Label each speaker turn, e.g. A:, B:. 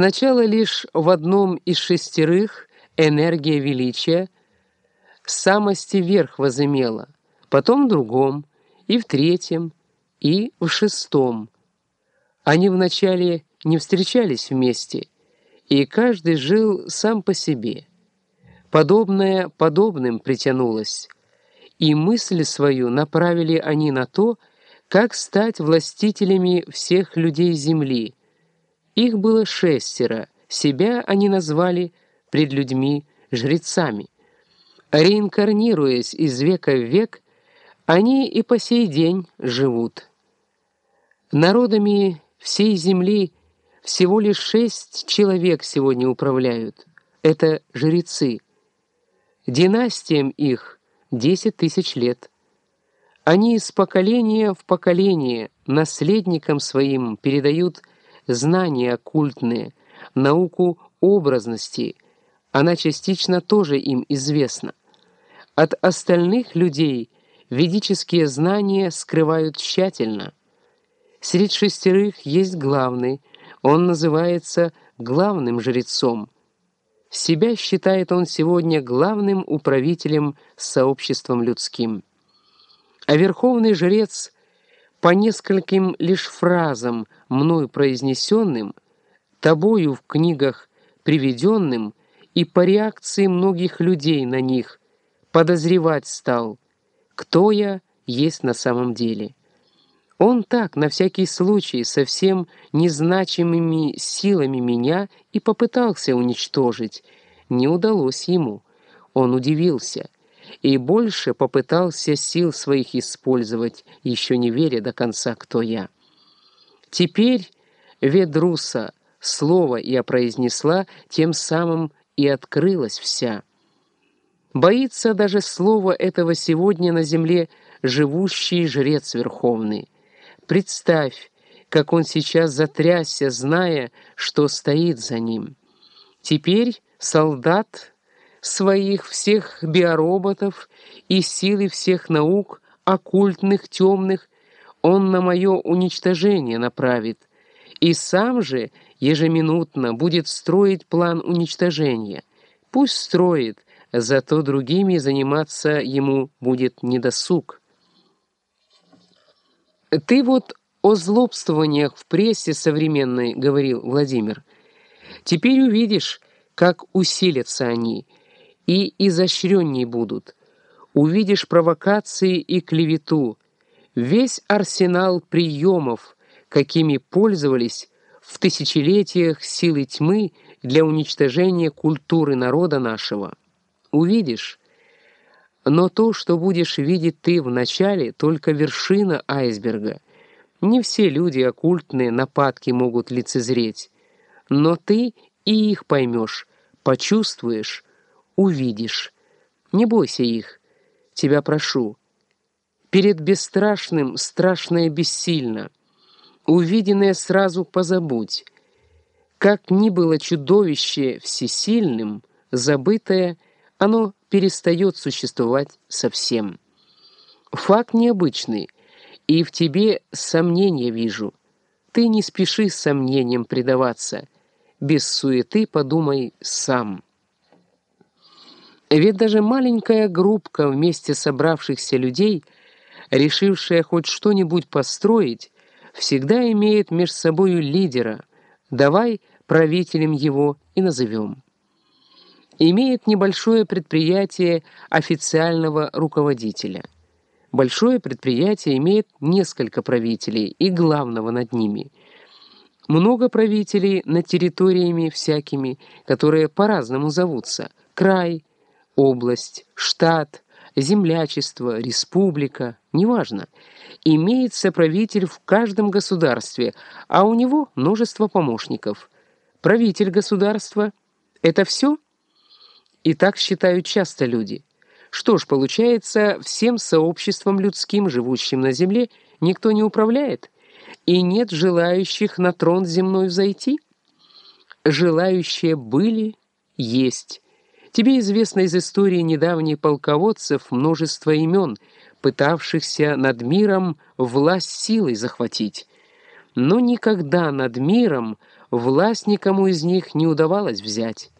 A: Сначала лишь в одном из шестерых энергия величия самости верх возымела, потом в другом, и в третьем, и в шестом. Они вначале не встречались вместе, и каждый жил сам по себе. Подобное подобным притянулось, и мысль свою направили они на то, как стать властителями всех людей земли — их было шестеро, себя они назвали пред людьми жрецами. Реинкарнируясь из века в век, они и по сей день живут. Народами всей земли всего лишь шесть человек сегодня управляют. Это жрецы. Династиям их десять тысяч лет. Они из поколения в поколение наследникам своим передают знания оккультные, науку образности, она частично тоже им известна. От остальных людей ведические знания скрывают тщательно. Среди шестерых есть главный, он называется главным жрецом. Себя считает он сегодня главным управителем сообществом людским. А верховный жрец по нескольким лишь фразам – мною произнесенным, тобою в книгах приведенным и по реакции многих людей на них подозревать стал, кто я есть на самом деле. Он так, на всякий случай, совсем незначимыми силами меня и попытался уничтожить. Не удалось ему. Он удивился и больше попытался сил своих использовать, еще не веря до конца, кто я. Теперь Ведруса слово я произнесла, тем самым и открылась вся. Боится даже слова этого сегодня на земле живущий жрец верховный. Представь, как он сейчас затрясся, зная, что стоит за ним. Теперь солдат своих всех биороботов и силы всех наук, оккультных, темных, он на мое уничтожение направит, и сам же ежеминутно будет строить план уничтожения. Пусть строит, зато другими заниматься ему будет недосуг. «Ты вот о злобствованиях в прессе современной, — говорил Владимир, — теперь увидишь, как усилятся они, и изощренней будут. Увидишь провокации и клевету, Весь арсенал приемов, какими пользовались в тысячелетиях силы тьмы для уничтожения культуры народа нашего. Увидишь, но то, что будешь видеть ты вначале, только вершина айсберга. Не все люди оккультные нападки могут лицезреть, но ты и их поймешь, почувствуешь, увидишь. Не бойся их, тебя прошу. Перед бесстрашным страшное бессильно. Увиденное сразу позабудь. Как ни было чудовище всесильным, забытое, оно перестает существовать совсем. Факт необычный, и в тебе сомнения вижу. Ты не спеши с сомнением предаваться. Без суеты подумай сам. Ведь даже маленькая группка вместе собравшихся людей — решившая хоть что-нибудь построить, всегда имеет между собою лидера, давай правителем его и назовем. Имеет небольшое предприятие официального руководителя. Большое предприятие имеет несколько правителей и главного над ними. Много правителей над территориями всякими, которые по-разному зовутся. Край, область, штат, землячество, республика, неважно. Имеется правитель в каждом государстве, а у него множество помощников. Правитель государства — это все? И так считают часто люди. Что ж, получается, всем сообществом людским, живущим на земле, никто не управляет, и нет желающих на трон земной взойти? Желающие были, есть. Тебе известно из истории недавних полководцев множество имен, пытавшихся над миром власть силой захватить. Но никогда над миром власть никому из них не удавалось взять.